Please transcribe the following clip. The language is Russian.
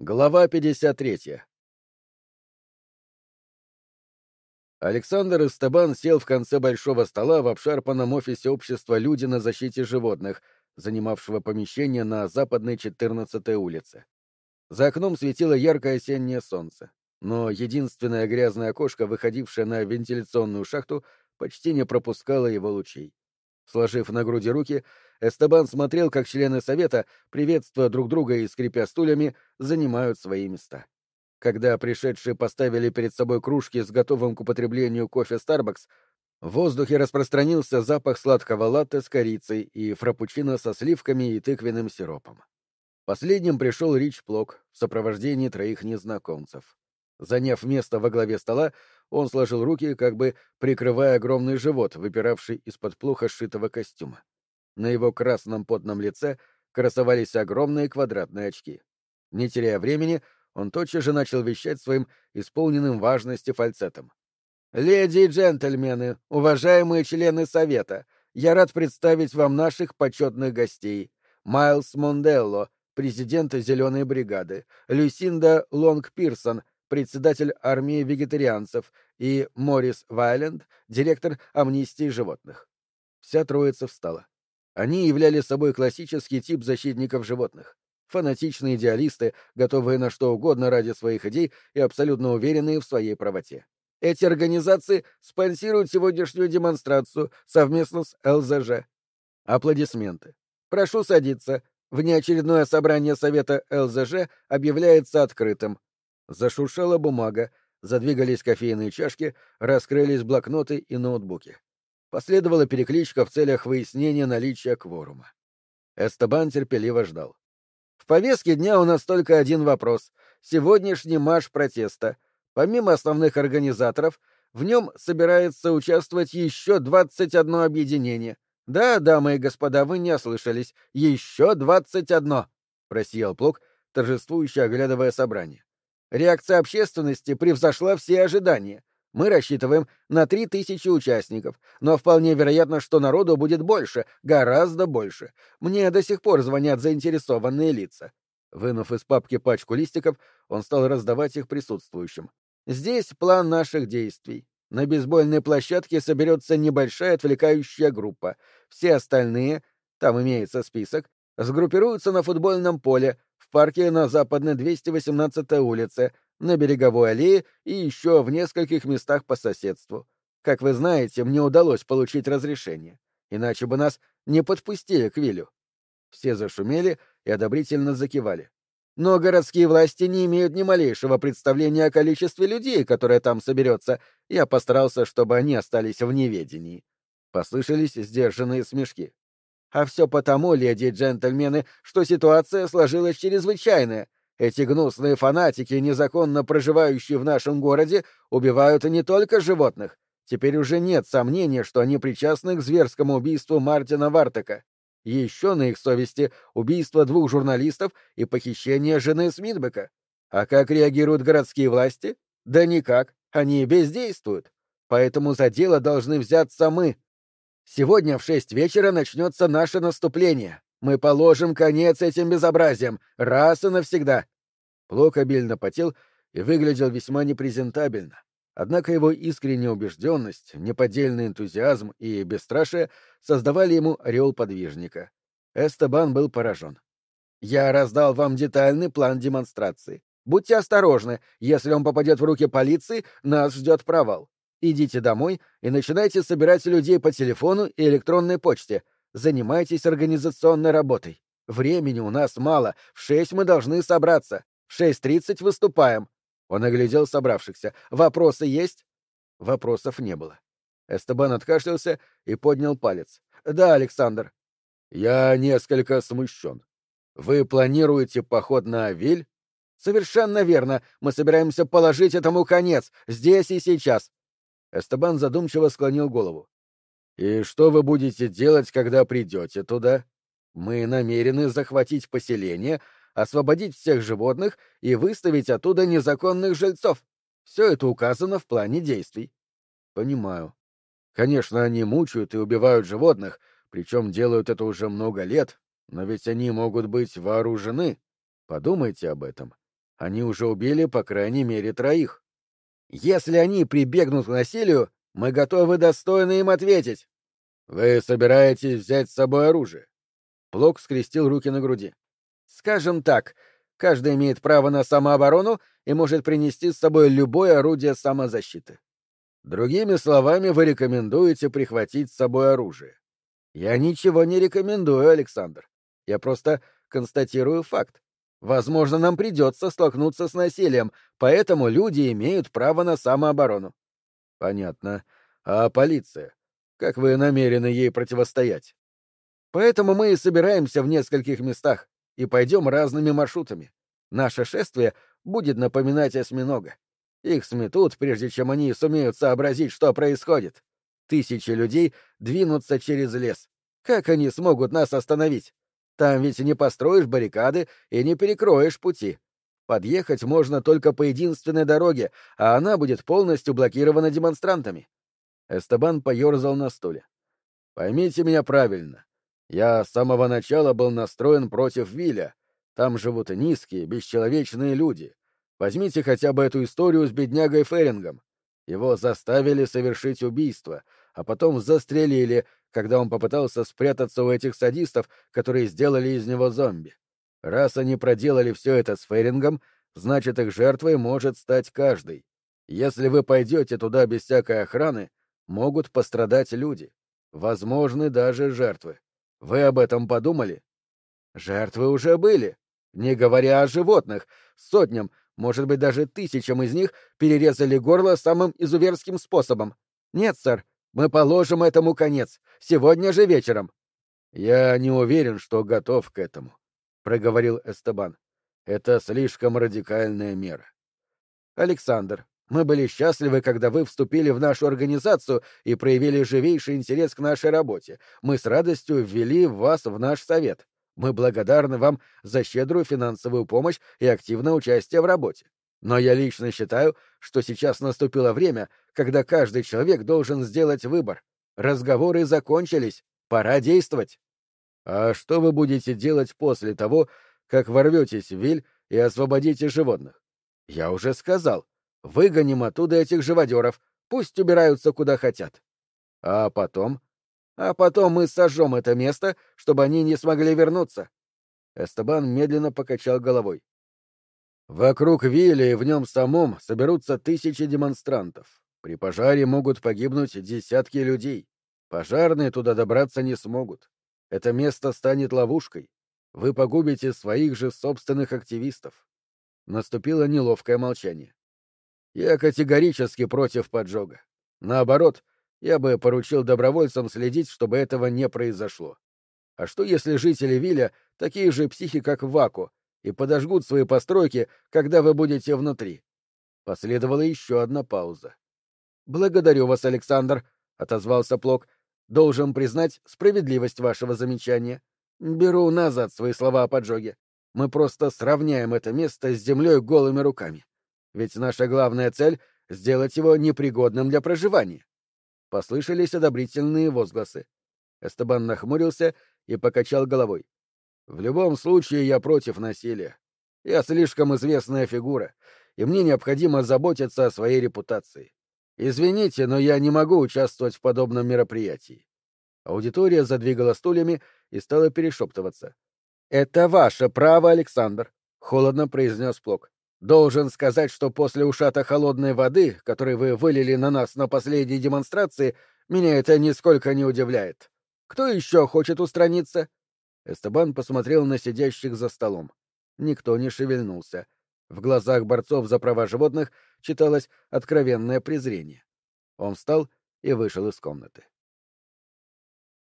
Глава 53. Александр Эстебан сел в конце большого стола в обшарпанном офисе общества «Люди на защите животных», занимавшего помещение на западной 14-й улице. За окном светило яркое осеннее солнце, но единственное грязное окошко, выходившее на вентиляционную шахту, почти не пропускало его лучей. Сложив на груди руки, Эстебан смотрел, как члены совета, приветствуя друг друга и скрипя стульями, занимают свои места. Когда пришедшие поставили перед собой кружки с готовым к употреблению кофе Starbucks, в воздухе распространился запах сладкого латте с корицей и фрапучино со сливками и тыквенным сиропом. Последним пришел Рич Плок в сопровождении троих незнакомцев. Заняв место во главе стола, он сложил руки, как бы прикрывая огромный живот, выпиравший из-под плохо сшитого костюма. На его красном потном лице красовались огромные квадратные очки. Не теряя времени, он тотчас же начал вещать своим исполненным важности фальцетом. «Леди и джентльмены, уважаемые члены Совета, я рад представить вам наших почетных гостей. Майлз Монделло, президент Зеленой бригады, Люсинда Лонг Пирсон, председатель армии вегетарианцев, и Морис Вайленд, директор амнистии животных. Вся троица встала. Они являли собой классический тип защитников животных. Фанатичные идеалисты, готовые на что угодно ради своих идей и абсолютно уверенные в своей правоте. Эти организации спонсируют сегодняшнюю демонстрацию совместно с ЛЗЖ. Аплодисменты. Прошу садиться. Внеочередное собрание Совета ЛЗЖ объявляется открытым. Зашуршала бумага, задвигались кофейные чашки, раскрылись блокноты и ноутбуки. Последовала перекличка в целях выяснения наличия кворума. Эстебан терпеливо ждал. В повестке дня у нас только один вопрос. Сегодняшний марш протеста. Помимо основных организаторов, в нем собирается участвовать еще 21 объединение. Да, дамы и господа, вы не ослышались. Еще 21! — просиял Плок, торжествующе оглядывая собрание. Реакция общественности превзошла все ожидания. Мы рассчитываем на три тысячи участников, но вполне вероятно, что народу будет больше, гораздо больше. Мне до сих пор звонят заинтересованные лица. Вынув из папки пачку листиков, он стал раздавать их присутствующим. Здесь план наших действий. На бейсбольной площадке соберется небольшая отвлекающая группа. Все остальные, там имеется список, сгруппируются на футбольном поле, в парке на западной 218-й улице, на береговой аллее и еще в нескольких местах по соседству. Как вы знаете, мне удалось получить разрешение. Иначе бы нас не подпустили к Вилю. Все зашумели и одобрительно закивали. Но городские власти не имеют ни малейшего представления о количестве людей, которое там соберется. Я постарался, чтобы они остались в неведении. Послышались сдержанные смешки. А все потому, леди и джентльмены, что ситуация сложилась чрезвычайная. Эти гнусные фанатики, незаконно проживающие в нашем городе, убивают не только животных. Теперь уже нет сомнения, что они причастны к зверскому убийству Мартина Вартека. Еще на их совести убийство двух журналистов и похищение жены Смитбека. А как реагируют городские власти? Да никак, они бездействуют. Поэтому за дело должны взяться мы, Сегодня в шесть вечера начнется наше наступление. Мы положим конец этим безобразиям, раз и навсегда. Плок обильно потел и выглядел весьма непрезентабельно. Однако его искренняя убежденность, неподдельный энтузиазм и бесстрашие создавали ему орел подвижника. Эстебан был поражен. «Я раздал вам детальный план демонстрации. Будьте осторожны, если он попадет в руки полиции, нас ждет провал. Идите домой и начинайте собирать людей по телефону и электронной почте. Занимайтесь организационной работой. Времени у нас мало. В шесть мы должны собраться. В шесть тридцать выступаем. Он оглядел собравшихся. Вопросы есть? Вопросов не было. Эстебан откашлялся и поднял палец. Да, Александр. Я несколько смущен. Вы планируете поход на Авиль? Совершенно верно. Мы собираемся положить этому конец, здесь и сейчас. Эстебан задумчиво склонил голову. «И что вы будете делать, когда придете туда? Мы намерены захватить поселение, освободить всех животных и выставить оттуда незаконных жильцов. Все это указано в плане действий». «Понимаю. Конечно, они мучают и убивают животных, причем делают это уже много лет, но ведь они могут быть вооружены. Подумайте об этом. Они уже убили по крайней мере троих. Если они прибегнут к насилию, мы готовы достойно им ответить. Вы собираетесь взять с собой оружие? Плок скрестил руки на груди. Скажем так, каждый имеет право на самооборону и может принести с собой любое орудие самозащиты. Другими словами, вы рекомендуете прихватить с собой оружие. Я ничего не рекомендую, Александр. Я просто констатирую факт. Возможно, нам придется столкнуться с насилием, поэтому люди имеют право на самооборону. Понятно. А полиция? Как вы намерены ей противостоять? Поэтому мы и собираемся в нескольких местах и пойдем разными маршрутами. Наше шествие будет напоминать осьминога. Их сметут, прежде чем они сумеют сообразить, что происходит. Тысячи людей двинутся через лес. Как они смогут нас остановить? Там ведь не построишь баррикады и не перекроешь пути. Подъехать можно только по единственной дороге, а она будет полностью блокирована демонстрантами. Эстебан поерзал на стуле. Поймите меня правильно. Я с самого начала был настроен против Виля. Там живут низкие, бесчеловечные люди. Возьмите хотя бы эту историю с беднягой Ферингом. Его заставили совершить убийство, а потом застрелили, когда он попытался спрятаться у этих садистов, которые сделали из него зомби. Раз они проделали все это с Ферингом, значит, их жертвой может стать каждый. Если вы пойдете туда без всякой охраны, могут пострадать люди. Возможны даже жертвы. Вы об этом подумали? Жертвы уже были. Не говоря о животных, сотням, может быть, даже тысячам из них перерезали горло самым изуверским способом. Нет, сэр, мы положим этому конец. Сегодня же вечером. Я не уверен, что готов к этому, проговорил Эстебан. Это слишком радикальная мера. Александр, мы были счастливы, когда вы вступили в нашу организацию и проявили живейший интерес к нашей работе. Мы с радостью ввели вас в наш совет. Мы благодарны вам за щедрую финансовую помощь и активное участие в работе. Но я лично считаю, что сейчас наступило время, когда каждый человек должен сделать выбор. Разговоры закончились, пора действовать. А что вы будете делать после того, как ворветесь в Виль и освободите животных? Я уже сказал, выгоним оттуда этих живодеров, пусть убираются куда хотят. А потом? А потом мы сожжем это место, чтобы они не смогли вернуться. Эстебан медленно покачал головой. Вокруг Вилли и в нем самом соберутся тысячи демонстрантов. При пожаре могут погибнуть десятки людей. Пожарные туда добраться не смогут. Это место станет ловушкой. Вы погубите своих же собственных активистов. Наступило неловкое молчание. Я категорически против поджога. Наоборот, я бы поручил добровольцам следить, чтобы этого не произошло. А что если жители Виля такие же психи, как Ваку, и подожгут свои постройки, когда вы будете внутри? Последовала еще одна пауза. «Благодарю вас, Александр», — отозвался Плок. «Должен признать справедливость вашего замечания. Беру назад свои слова о поджоге. Мы просто сравняем это место с землей голыми руками. Ведь наша главная цель — сделать его непригодным для проживания. Послышались одобрительные возгласы. Эстебан нахмурился и покачал головой. «В любом случае я против насилия. Я слишком известная фигура, и мне необходимо заботиться о своей репутации. Извините, но я не могу участвовать в подобном мероприятии». Аудитория задвигала стульями и стала перешептываться. «Это ваше право, Александр», — холодно произнес Плок. Должен сказать, что после ушата холодной воды, который вы вылили на нас на последней демонстрации, меня это нисколько не удивляет. Кто еще хочет устраниться? Эстебан посмотрел на сидящих за столом. Никто не шевельнулся. В глазах борцов за права животных читалось откровенное презрение. Он встал и вышел из комнаты.